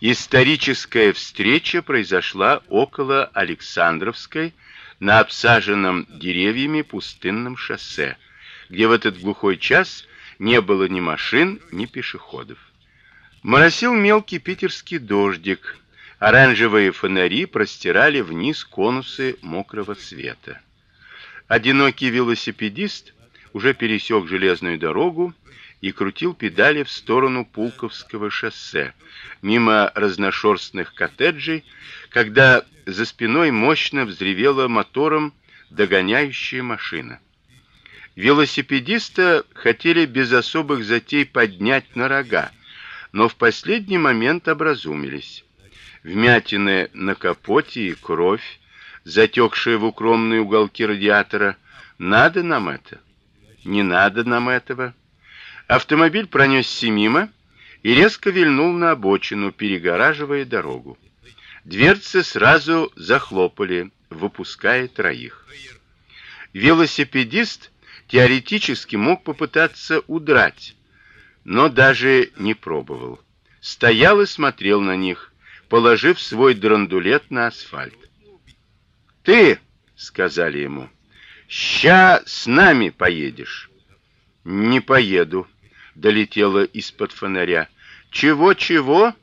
Историческая встреча произошла около Александровской на обсаженном деревьями пустынном шоссе, где в этот глухой час не было ни машин, ни пешеходов. Моросил мелкий питерский дождик. Оранжевые фонари простирали вниз конусы мокрого света. Одинокий велосипедист уже пересек железную дорогу и крутил педали в сторону Пулковского шоссе, мимо разношерстных коттеджей, когда за спиной мощно взревела мотором догоняющая машина. Велосипедиста хотели без особых затей поднять на рога, но в последний момент образумились. Вмятины на капоте и кровь, затекшая в укромные уголки радиатора. Надо нам это? Не надо нам этого. Автомобиль пронесся мимо и резко вильнул на обочину, перегораживая дорогу. Дверцы сразу захлопали, выпуская троих. Велосипедист теоретически мог попытаться удрать, но даже не пробовал. Стоял и смотрел на них, положив свой драндулет на асфальт. "Ты", сказали ему. "Ща с нами поедешь". "Не поеду", долетело из-под фонаря. "Чего, чего?"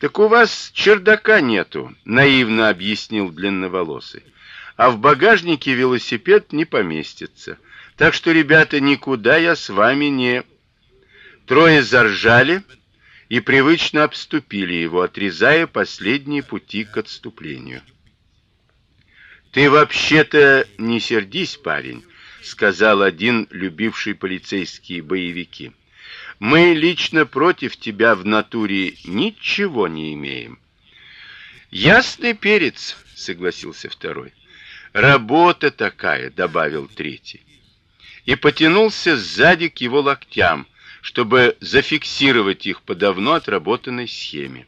Так у вас чердака нету, наивно объяснил длинноволосый. А в багажнике велосипед не поместится. Так что, ребята, никуда я с вами не Трое заржали и привычно обступили его, отрезая последние пути к отступлению. Ты вообще-то не сердись, парень, сказал один любивший полицейские боевики. Мы лично против тебя в натуре ничего не имеем. Ясный перец, согласился второй. Работа такая, добавил третий. И потянулся сзади к его локтям, чтобы зафиксировать их по давно отработанной схеме.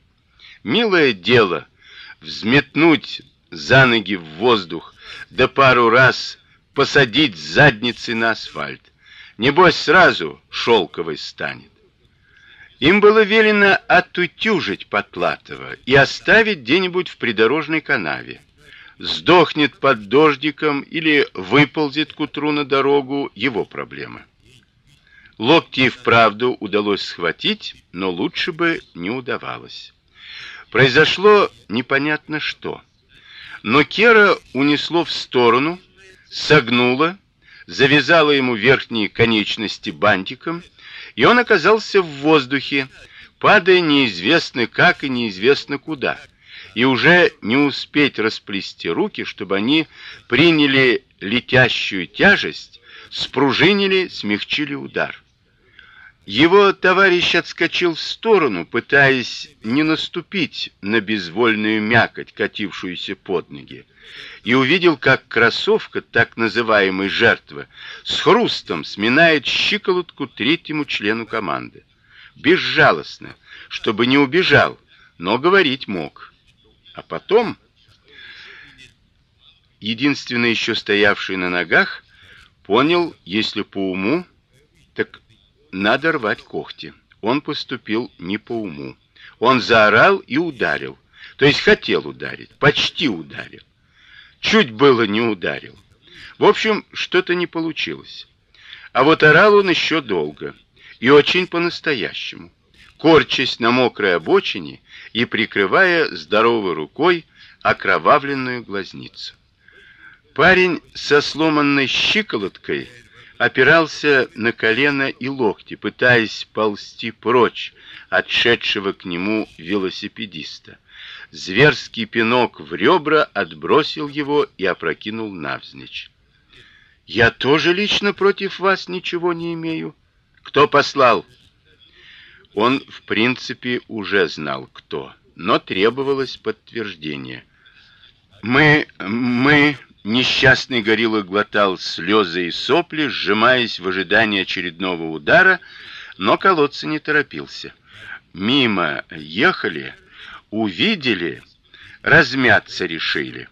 Милое дело взметнуть за ноги в воздух, да пару раз посадить задницей на асфальт. Небось сразу шелковой станет. Им было велено отутюжить Потлатова и оставить где-нибудь в придорожной канаве. Сдохнет под дождиком или выползет к утру на дорогу его проблема. Локти вправду удалось схватить, но лучше бы не удавалось. Произошло непонятно что. Но Кера унесло в сторону, согнуло, завязало ему верхние конечности бантиком, и он оказался в воздухе, падая неизвестно как и неизвестно куда. И уже не успеть расплести руки, чтобы они приняли летящую тяжесть, спружинили, смягчили удар. Его товарищ отскочил в сторону, пытаясь не наступить на безвольную мякоть, катившуюся под ноги, и увидел, как кроссовка так называемой жертвы с хрустом сминает щиколотку третьему члену команды. Безжалостно, чтобы не убежал, но говорить мог. А потом единственный еще стоявший на ногах понял, если по уму, надо рвать когти. Он поступил не по уму. Он заорал и ударил. То есть хотел ударить, почти ударил. Чуть было не ударил. В общем, что-то не получилось. А вот орал он еще долго и очень по-настоящему, корчась на мокрой обочине и прикрывая здоровой рукой окровавленную глазницу. Парень со сломанной щиколоткой опирался на колено и локти, пытаясь ползти прочь от шедшего к нему велосипедиста. Зверский пинок в ребра отбросил его и опрокинул навзничь. Я тоже лично против вас ничего не имею. Кто послал? Он, в принципе, уже знал кто, но требовалось подтверждение. Мы мы Несчастный горилла глотал слезы и сопли, сжимаясь в ожидании очередного удара, но колоться не торопился. Мимо ехали, увидели, размяться решили.